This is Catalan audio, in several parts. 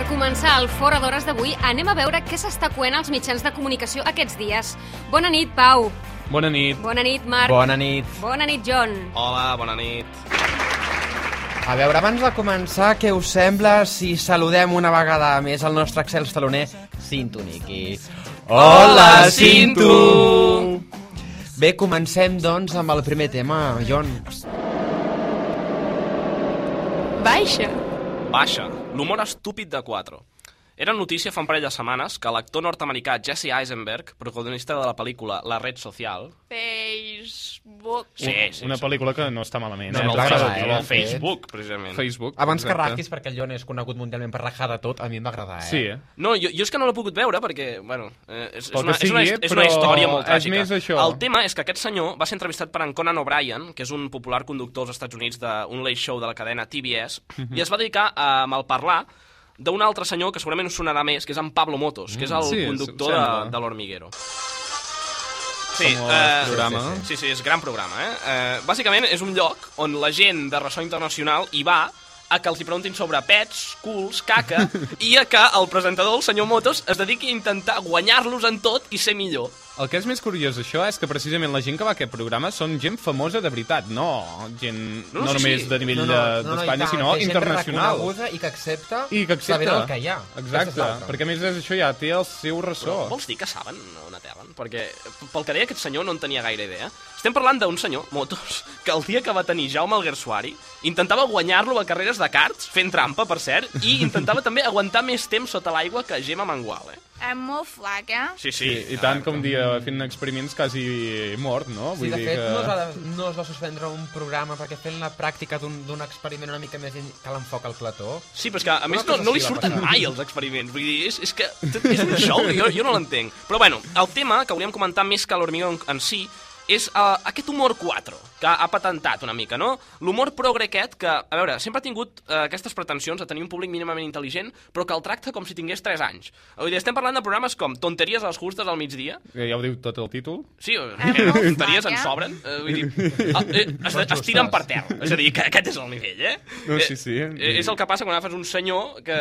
Per començar el Fora d'Hores d'avui, anem a veure què s'està coent als mitjans de comunicació aquests dies. Bona nit, Pau. Bona nit. Bona nit, Marc. Bona nit. Bona nit, John. Hola, bona nit. A veure, abans de començar, què us sembla si saludem una vegada més el nostre Excel taloner, Cinto Niki? Hola, Cinto! Bé, comencem, doncs, amb el primer tema, John. Baixa. Baixa, l'humor estúpid de 4. Era notícia fa un parell de setmanes que l'actor nord-americà Jesse Eisenberg, protagonista de la pel·lícula La red social... Facebook. Sí, sí, Una sí. pel·lícula que no està malament. No, eh? no, va el agradar, Facebook, eh, precisament. Facebook. Abans que exacte. raquis, perquè el John és conegut mundialment per rajar de tot, a mi em va agradar, eh? Sí, eh? No, jo, jo és que no l'he pogut veure perquè, bueno, eh, és, és, una, que és, una, sigui, és una història molt és tràgica. més això. El tema és que aquest senyor va ser entrevistat per en Conan O'Brien, que és un popular conductor als Estats Units d'un late show de la cadena TBS, Mhm. i es va dedicar a malparlar d'un altre senyor que segurament us sonarà més, que és en Pablo Motos, que és el Mm, Sí, conductor de, de l'Hormiguero. Sí, eh, programa. sí, sí, és gran programa, eh? eh? Bàsicament és un lloc on la gent de ressò internacional hi va a que els hi preguntin sobre pets, culs, caca, i a que el presentador, el senyor Motos, es dediqui a intentar guanyar-los en tot i ser millor. El que és més curiós d'això és que precisament la gent que va a aquest programa són gent famosa de veritat, no gent No, no, sí, només sí. de nivell No, de- no, no, no, d'Espanya, i tant, sinó gent internacional. reconeguda i que accepta, I que accepta. sabent el que hi ha. Exacte, perquè a més això ja té el seu ressò. Però vols dir que saben on aterren? Perquè pel que deia aquest senyor no en tenia gaire idea. Estem parlant d'un senyor, Motos, que el dia que va tenir Jaume Alguersuari intentava guanyar-lo a carreres de karts, fent trampa, per cert, i intentava també aguantar més temps sota l'aigua que Gemma Mangual, eh? És molt flac, eh? Sí, Sí, I tant com dia fent experiments quasi mort, no? Sí, de dir fet, que... no, es va, no es va suspendre un programa perquè fent la pràctica d'un d'un experiment una mica més que l'enfoca al plató. Sí, però és que a més no, no li surten passar. mai els experiments. Vull dir, és, és que és un show, jo, jo no l'entenc. Però bueno, el tema que volíem comentar més que l'hormigó en, en si és uh, aquest humor 4, que ha patentat una mica, no? L'humor progre aquest, que, a veure, sempre ha tingut uh, aquestes pretensions de tenir un públic mínimament intel·ligent, però que el tracta com si tingués 3 anys. Vull dir, estem parlant de programes com Tonteries a les justes al migdia, Que ja ho diu tot el títol. Sí, Ah, eh, molt tonteries en eh? sobren. Eh, vull dir, ah, eh, es, es tiren per terra. És a dir, que aquest és el nivell, eh? No, Eh, sí, sí. Eh, és el que passa quan agafes un senyor que,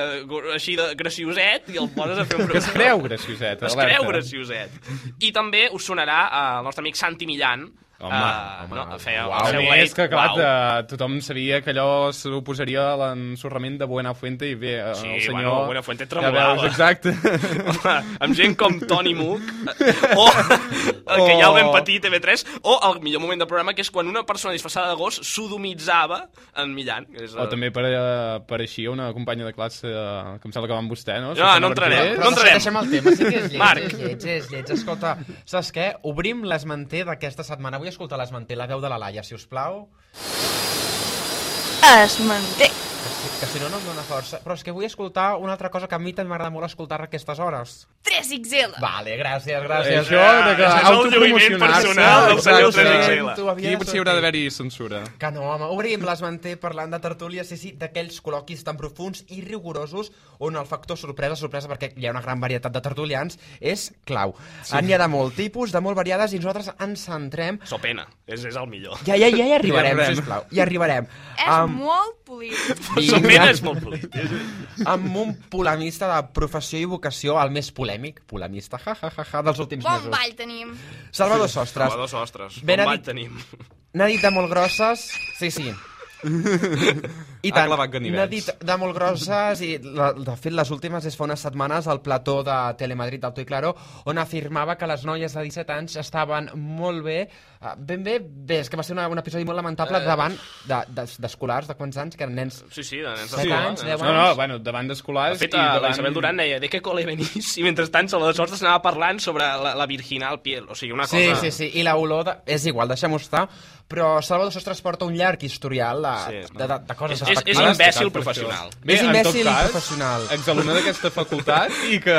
així de gracioset i el poses a fer un Que es programa. creu gracioset, Es creu gracioset. I també us sonarà eh, el nostre amic Santi Millán. Home, eh, home, no, feia uau. el A seu late, que clar, uau. de, tothom sabia que allò suposaria l'ensorrament de Buenafuente i bé, Sí, el senyor... bueno, Buenafuente Ja tremolava. veus, exacte. Home, amb gent com Tony Mook o el que ja el vam patir a TV3 o el millor moment del programa que és quan una persona disfressada de gos sodomitzava en Millán que és, O eh, també per, eh, pareixia una companya de classe eh, que em sembla que va amb vostè, no? No, no entrarem. Però No entrarem. Deixem el tema, sí que és lleig, Marc. és lleig, és lleig. Escolta, saps què? Obrim l'esmanter d'aquesta setmana. Vull escoltar l'esmanter, la veu de la Laia, si us plau. Es. Que si, que si no, no em dóna força. Però és que vull escoltar una altra cosa que a mi també m'agrada molt escoltar a aquestes hores. 3XL. Vale, gràcies, gràcies. Això de que és el lluïment personal del senyor exacte. Trexela. Tu havies Aquí potser hi haurà d'haver-hi censura. Que no, home, obrim l'esmanter parlant de tertúlies, sí, sí, d'aquells col·loquis tan profuns i rigorosos on el factor sorpresa, sorpresa perquè hi ha una gran varietat de tertulians, és clau. Sí. N'hi ha de molt tipus, de molt variades, i nosaltres ens centrem... So pena, és, és el millor. Ja, ja, ja hi arribarem, Ja arribarem. sisplau, ja arribarem. És Am- molt polític. Pena és molt polític. amb un polemista de professió i vocació, el més polèmic, polemista, ja, ja, ja, ja, dels últims Bon mesos. ball tenim. Salvador Sostres. Salvador Sostres, Ben ha ball tenim. N'ha dit de molt grosses... Sí, sí. I tant, n'ha dit de molt grosses i la, de fet les últimes és fa unes setmanes al plató de Telemadrid d'Alto i Claro on afirmava que les noies de 17 anys estaven molt bé ben bé, bé, és que va ser una, un episodi molt lamentable Eh. davant de- de- d'escolars de, de quants anys, que eren nens Sí, sí, de nens Set d'escola, anys, de No, no, bueno, davant De d'escolars fet, i la davant... Isabel Duran deia de què cole venís? I mentrestant Salvador Sostres anava parlant sobre la, la virginal piel. O sigui, una Sí, cosa... sí, sí, i l'olor de... és igual, deixem-ho estar, però Salvador Sostres porta un llarg historial de, Sí, de, de, de coses És, és, és imbècil professional. Bé, És en imbècil cas, professional. Exalumne d'aquesta facultat i que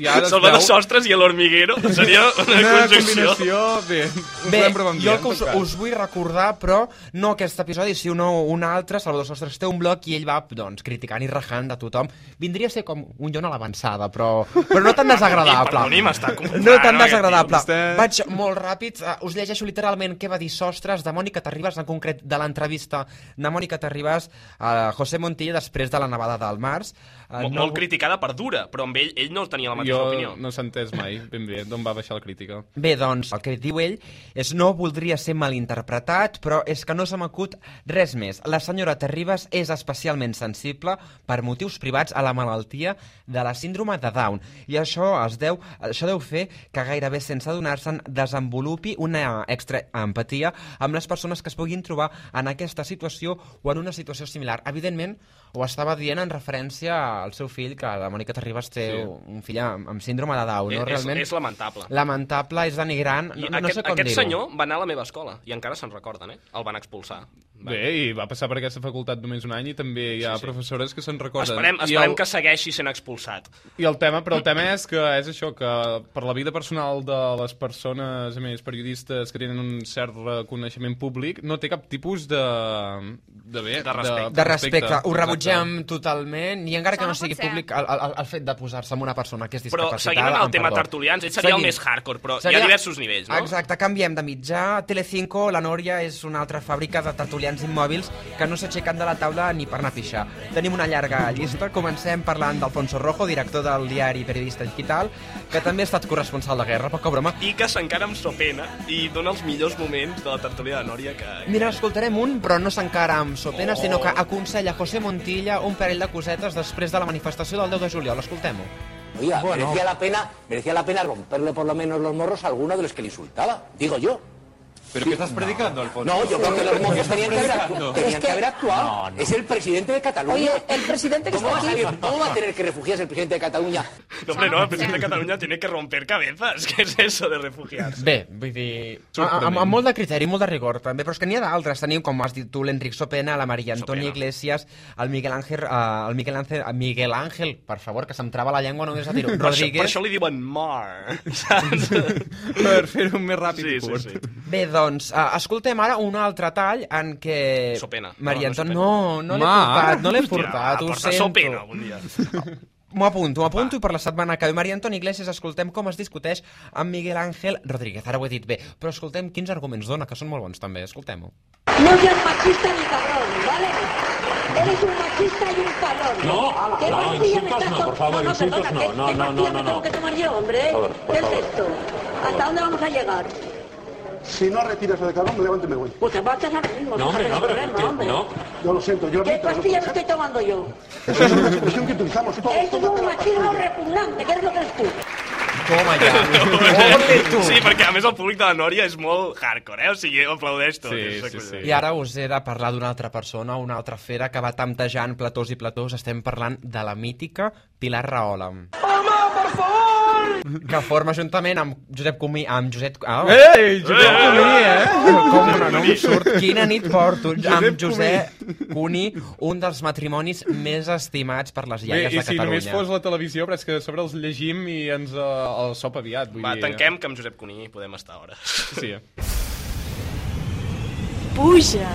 ja Salvador veu Sostres i l'Hormiguero seria una, una conjunció. combinació... Bé, Bé, podem provar amb jo el que us, us vull recordar, però no aquest episodi, sinó un altre, Salvador Sostres té un blog i ell va doncs, criticant i rajant de tothom. Vindria a ser com un Jon a l'avançada, però, però no tan desagradable. Perdoni, m'està No tan no, desagradable. Vaig molt ràpid, uh, us llegeixo literalment què va dir Sostres de Mònica Terribas, en concret de l'entrevista de Mònica Terribas a José Montilla després de la nevada del març. Eh, Mo molt criticada per dura, però amb ell, ell no tenia la mateixa Jo opinió. no s'ha entès mai ben bé d'on va baixar la crítica. Bé, doncs, el que diu ell és no voldria ser malinterpretat, però és que no se m'acut res més. La senyora Terribas és especialment sensible per motius privats a la malaltia de la síndrome de Down i això es deu, això deu fer que gairebé sense adonar-se'n desenvolupi una extra empatia amb les persones que es puguin trobar en aquesta situació o en una situació similar. Evidentment, ho estava dient en referència al seu fill, que la Mònica Terribas té Sí. un fill amb, amb síndrome de Down, no? és, Realment, és lamentable. lamentable, és denigrant, I no, no, no aquest, sé com aquest dir-ho. Va anar a la meva escola, i encara se'n recorden, eh? El van expulsar. Bé, i va passar per aquesta facultat només un any i també hi ha Sí, sí. professores que se'n recorden. Esperem, I esperem el, que segueixi sent expulsat. I el tema, però el tema és que és això, que per la vida personal de les persones, a més, periodistes que tenen un cert reconeixement públic, no té cap tipus de... de bé, De respecte. De respecte, ho Exacte. rebutgem totalment, i encara que no no sigui ser. públic el, el, el fet de posar-se amb una persona que és Però discapacitada... en el amb tema perdó. tertulians, ell seria Seguim. el més hardcore, però hi ha diversos nivells, no? Exacte, canviem de mitjà. Telecinco, la Nòria, és una altra fàbrica de tertulians immòbils que no s'aixequen de la taula ni per anar a pixar. Tenim una llarga llista. Comencem parlant d'Alfonso Rojo, director del diari Periodista Digital, que també ha estat corresponsal de guerra, poca broma. I que s'encara amb sopena i dona els millors moments de la tertúlia de Nòria que... Mira, escoltarem un, però no s'encara amb sopena, Oh. sinó que aconsella José Montilla un parell de cosetes després de la manifestació del 10 de juliol. Escoltem-ho. Oiga, merecía la pena, merecía la pena romperle por lo menos los morros a alguno de los que le insultaba, digo yo. ¿Pero qué estás predicando, Alfonso? No, yo creo que los mozos tenían que haber, actu- tenían Es que haber actuado. Es el presidente de Cataluña. Oye, el presidente que ¿Cómo está va, a aquí... salir- ¿Cómo va a tener que refugiarse el presidente de Cataluña? No, hombre, no, el presidente de Catalunya tiene que romper cabezas. ¿Qué es eso de refugiarse? Bé, vull dir... Sorprenent. Amb, amb molt de criteri, molt de rigor, també, però és que n'hi ha d'altres. Tenim, com has dit tu, l'Enric Sopena, la Maria Antònia. Iglesias, el Miguel Ángel, uh, el Miguel Ángel, el Miguel Ángel, per favor, que se'm trava la llengua només a dir-ho, Per això, per Rodríguez. això li diuen Mar, saps? Per fer-ho més ràpid Sí, sí, sí. Bé, doncs, uh, escoltem ara un altre tall en què... Sopena. Maria No, no. No, no l'he portat, no l'he portat, ho porta sento. sopena algun dia. M'ho apunto, m'ho apunto i per la setmana que ve Maria Antònia Iglesias escoltem com es discuteix amb Miguel Ángel Rodríguez. Ara ho he dit bé, però escoltem quins arguments dona, que són molt bons també. Escoltem-ho. No seas machista ni cabrón, ¿vale? Eres un machista y un cabrón. No, ¿Qué no, insultos estás no, por favor, no, no, insultos perdona, no, ¿qué, no, no, no, me no, tengo no. que tomar yo, hombre? Por favor, por ¿Qué es favor. esto? ¿Hasta dónde vamos a llegar? Si no retiras el cabrón, me levanto y me voy. Pues te marchas ahora mismo, No, hombre, no, pero problema, que- hombre. no. Yo lo siento, yo ¿Qué pastilla me estoy tomando yo? Esa es una expresión que utilizamos todos. Esto es un machismo repugnante, ¿qué es lo que eres tú? Toma ja. Sí, perquè a més el públic de la Nòria és molt hardcore, eh? O sigui, aplaudeix tot. Sí, sí, sí. I ara us he de parlar d'una altra persona, una altra fera que va temptejant platós i platós. Estem parlant de la mítica Pilar Rahola. Home, per favor! Que forma juntament amb Josep Comí... Amb Josep... Ah, Ei, Josep Comí, eh? Com no, no em surt? Quina nit porto amb Josep Cuní, un dels matrimonis més estimats per les Bé, iaies i de si només Catalunya. fos la televisió, però és que a sobre els llegim i ens uh, el sop aviat. Vull Va, dir... tanquem, que amb Josep Cuní podem estar hores. Sí. Puja.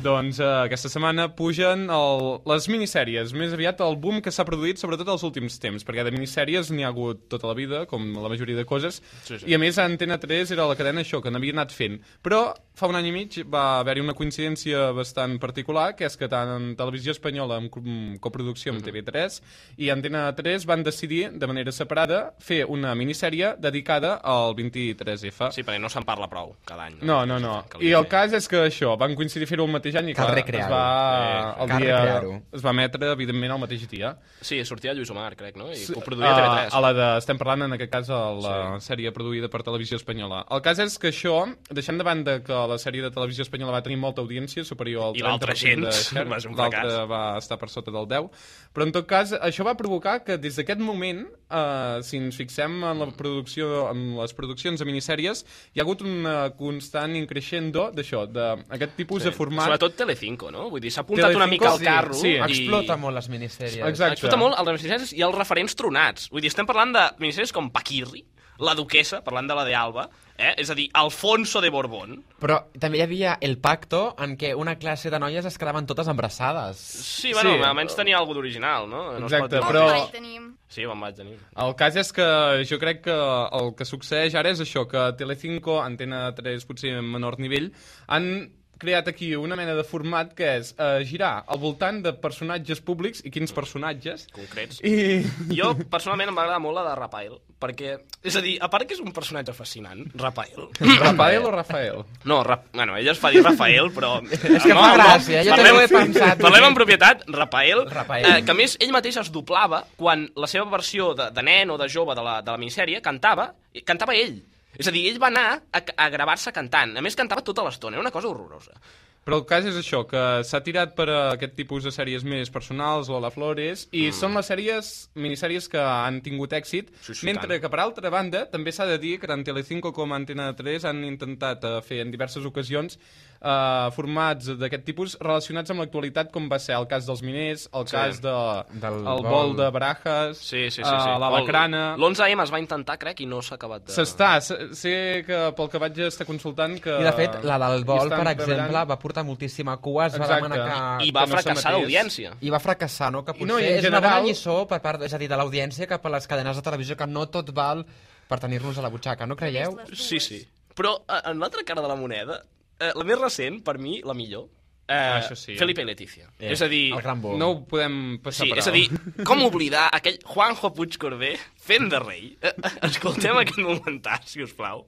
Doncs uh, aquesta setmana pugen el, les minissèries, més aviat el boom que s'ha produït sobretot els últims temps, perquè de minissèries n'hi ha hagut tota la vida, com la majoria de coses, Sí, sí. i a més Antena 3 era la cadena això, que n'havia anat fent. Però fa un any i mig va haver-hi una coincidència bastant particular, que és que tant en Televisió Espanyola, amb co- amb coproducció Mhm. amb TV3, i Antena 3 van decidir, de manera separada, fer una minissèrie dedicada al 23F. Sí, perquè no se'n parla prou cada any. No, no, no. Calia I el cas és que això, van coincidir fer-ho el mateix any i Cal clar, es recrear-ho. va, Eh, el cal dia, recrear-ho. es va emetre, evidentment, el mateix dia. Sí, sortia Lluís Omar, crec, no? I Sí, coproduïa a, TV3. a la de, estem parlant en aquest cas a la sèrie produïda per Televisió Espanyola. El cas és que això, deixant de banda que la sèrie de Televisió Espanyola va tenir molta audiència, superior al I l'altre 30% de gens, share, va ser un fracàs. va estar per sota del 10, però en tot cas això va provocar que des d'aquest moment, eh, si ens fixem en la producció en les produccions de minissèries, hi ha hagut una constant increixendo d'això, d'aquest tipus de format. Sobretot Telecinco, no? Vull dir, s'ha apuntat una Telecinco, mica al sí, carro. sí. i... Explota molt les minissèries. Exacte. Explota molt els minissèries i els referents tronats. Vull dir, estem parlant de minissèries com Paquirri, la duquesa, parlant de la de Alba, eh? és a dir, Alfonso de Borbón. Però també hi havia el pacto en què una classe de noies es quedaven totes embarassades. Sí, bueno, Sí. almenys tenia alguna d'original, no? no es Exacte, però- Mai tenim. Sí, bon vaig tenir. El cas és que jo crec que el que succeeix ara és això, que Telecinco, Antena 3 potser en menor nivell, han creat aquí una mena de format que és uh, girar al voltant de personatges públics i quins personatges. Concrets. I... Jo, personalment, em va agradar molt la de Rafael, perquè, és a dir, a part que és un personatge fascinant, Rafael... Rafael o Rafael? No, Ra bueno, ella es fa dir Rafael, però... És que fa gràcia, jo també ho he pensat. Parlem en propietat, Rafael, Rafael. Eh, que a més ell mateix es doblava quan la seva versió de, de nen o de jove de la, de la minissèrie cantava, cantava ell. És a dir, ell va anar a, a gravar-se cantant. A més, cantava tota l'estona, era una cosa horrorosa. Però el cas és això, que s'ha tirat per a aquest tipus de sèries més personals o a la Flores, i mm. són les sèries, minissèries que han tingut èxit, Sí, sí, mentre tant. que, per altra banda, també s'ha de dir que tant Telecinco com Antena 3 han intentat uh, fer en diverses ocasions uh, formats d'aquest tipus relacionats amb l'actualitat, com va ser el cas dels miners, el Sí. cas de, Del el vol. de Barajas, Sí, sí, sí. sí. uh, l'Alacrana... L'11M es va intentar, crec, i no s'ha acabat de... S'està, sé- que pel que vaig estar consultant que... I de fet, la del vol, per exemple, treballant. va portar moltíssima cua, es va Exacte. demanar que... I va que no fracassar l'audiència. I va fracassar, no? Que I potser no, i és una general- bona lliçó per part, és a dir, de l'audiència cap a les cadenes de televisió, que no tot val per tenir-nos a la butxaca, no creieu? Sí, sí. Però eh, en l'altra cara de la moneda, eh, la més recent, per mi, la millor, eh, Ah, això sí. Felipe i Letícia. Eh, és a dir... El gran bo. No ho podem passar Sí, per és a dir, com oblidar aquell Juanjo Puigcorbé fent de rei? Eh, eh, escoltem aquest momentàs, si us plau.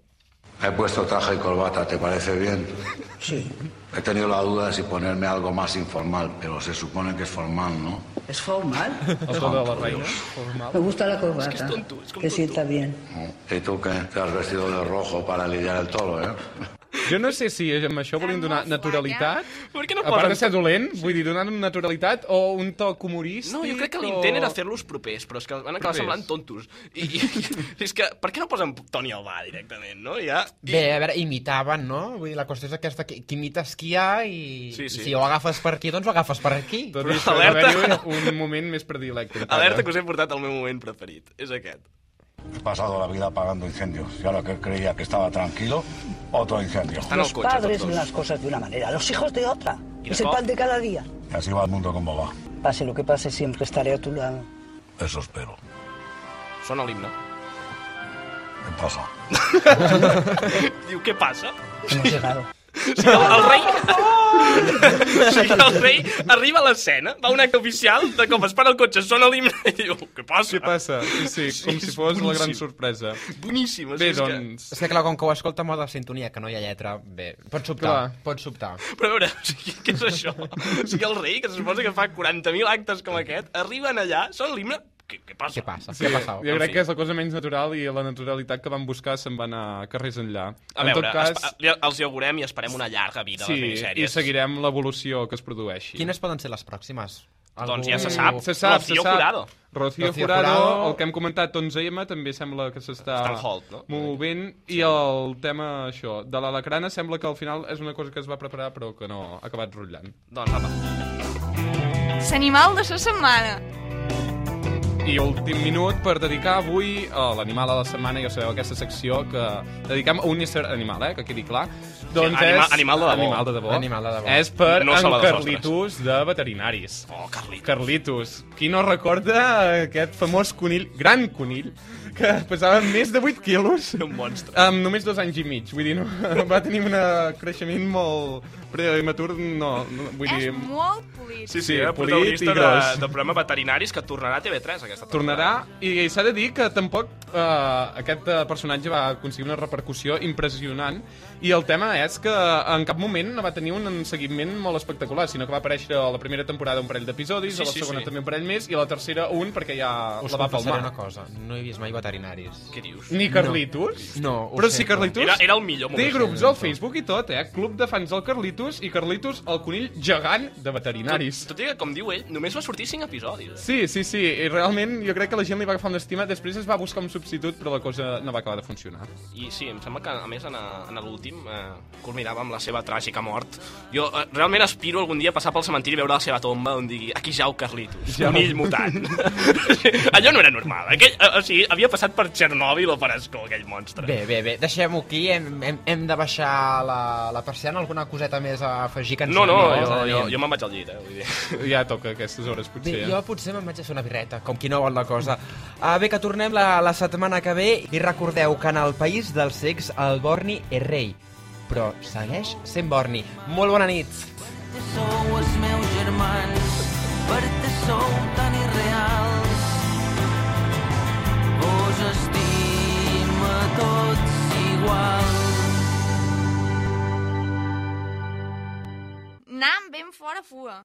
He puesto traje y corbata, ¿te parece bien? Sí. He tenido la duda de si ponerme algo más informal, pero se supone que es formal, ¿no? ¿Es formal? Formal. Me gusta la corbata. Es que es tonto, es como Te tonto. sienta bien. ¿Y tú qué? Te has vestido de rojo para lidiar el toro, ¿eh? Jo no sé si amb això volien donar naturalitat, Per què no a part de posen... ser dolent, vull dir, donar naturalitat o un toc humorístic... No, jo crec que o- l'intent era fer-los propers, però és que van acabar Propers. semblant tontos. I, i, i és que, per què no posen Toni Albà directament, no? Ja, i... Bé, a veure, imitaven, no? Vull dir, la qüestió és aquesta, que, que imita esquiar i, Sí, sí. i si ho agafes per aquí, doncs ho agafes per aquí. Tot Però i això, alerta. un moment més predilecte. encara. Alerta que us he portat el meu moment preferit. És aquest. He pasado la vida apagando incendios y ahora que creía que estaba tranquilo, otro incendio. Los padres ven las cosas de una manera, los hijos de otra. ¿Y Es el pan de cada día. Y así va el mundo como va. Pase lo que pase, siempre estaré a tu lado. Eso espero. Sona l'himne. ¿Qué pasa? Diu, què passa? Hemos llegado. O sigui, el, el rei... o sigui, el rei arriba a l'escena, va a un acte oficial, de cop es para el cotxe, sona l'himne i diu, què passa? Què passa? Sí, sí, Sí, com si fos la gran boníssim. sorpresa. Boníssim. Bé, és que- doncs... És que clar, com que ho escolta en mode sintonia, que no hi ha lletra, bé, pots sobtar, Clar. pots sobtar. Però a veure, o sigui, què és això? O sigui, el rei, que se suposa que fa 40.000 actes com aquest, arriben allà, sona l'himne, què, què passa? Què passa? Sí, Què ha passat? jo crec fi. que és la cosa menys natural i la naturalitat que van buscar se'n van a carrers enllà. A en veure, tot cas, els hi augurem i esperem una llarga vida a sí, les i minissèries. seguirem l'evolució que es produeixi. Quines poden ser les pròximes? Doncs ja se sap. Se sap, Rocío se sap. Jurado. Rocío, Rocío Jurado, Jurado. el que hem comentat 11M també sembla que s'està no? movent i el tema això de l'alacrana sembla que al final és una cosa que es va preparar però que no ha acabat rotllant. Doncs apa. L'animal de la setmana. I últim minut per dedicar avui a l'animal de la setmana, ja sabeu, aquesta secció que dedicam a un ésser animal, eh, que quedi clar. Doncs anima- és... animal de debò. Animal de debò. Animal de debò. És per No en Carlitos de Veterinaris. Oh, Carlitos. Carlitos. Qui no recorda aquest famós conill, gran conill, que pesava més de 8 quilos Un monstre. amb només dos anys i mig. Vull dir, no, va tenir un creixement molt prematur, no, no vull És dir... molt polit. Sí, Sí, sí, eh? polit protagonista i de, gros. de programa Veterinaris que tornarà a TV3 aquesta Tornarà, i s'ha de dir que tampoc eh, aquest eh, personatge va aconseguir una repercussió impressionant, i el tema és que en cap moment no va tenir un seguiment molt espectacular, sinó que va aparèixer a la primera temporada un parell d'episodis, Sí, a la sí, segona sí. també un parell més, i a la tercera un, perquè ja Us la va palmar. una cosa, no he vist mai veterinaris. Què dius? Ni Carlitos? No, ho Però si sento. Carlitos... Era, era el millor Té moment. grups al Facebook i tot, eh? Club de fans del Carlitos i Carlitos el conill gegant de veterinaris. Tot, tot i que, com diu ell, només va sortir 5 episodis. Eh? Sí, sí, sí, i realment jo crec que la gent li va agafar una estima, després es va buscar un substitut, però la cosa no va acabar de funcionar. I sí, em sembla que, a més, en, en l'últim eh, culminava amb la seva tràgica mort. Jo eh, realment aspiro algun dia a passar pel cementiri i veure la seva tomba on digui aquí jau Carlitos, Jau. conill mutant. Allò no era normal. Aquell, eh, o sigui, havia passat per Txernòbil o per Escó, aquell monstre. Bé, bé, bé, deixem-ho aquí, hem, hem, hem de baixar la, la persiana, alguna coseta més més a afegir cançó. No, no, no jo, eh? jo, jo me'n vaig al llit, eh? Vull dir. Ja toca aquestes hores, potser. Bé, ja. jo potser me'n vaig a fer una birreta, com qui no vol la cosa. Ah, bé, que tornem la, la setmana que ve i recordeu que en el país dels cecs el Borni és rei, però segueix sent Borni. Molt bona nit! Sou els meus germans, per te sou tan irreals. Vos estima tots iguals. bem fora fua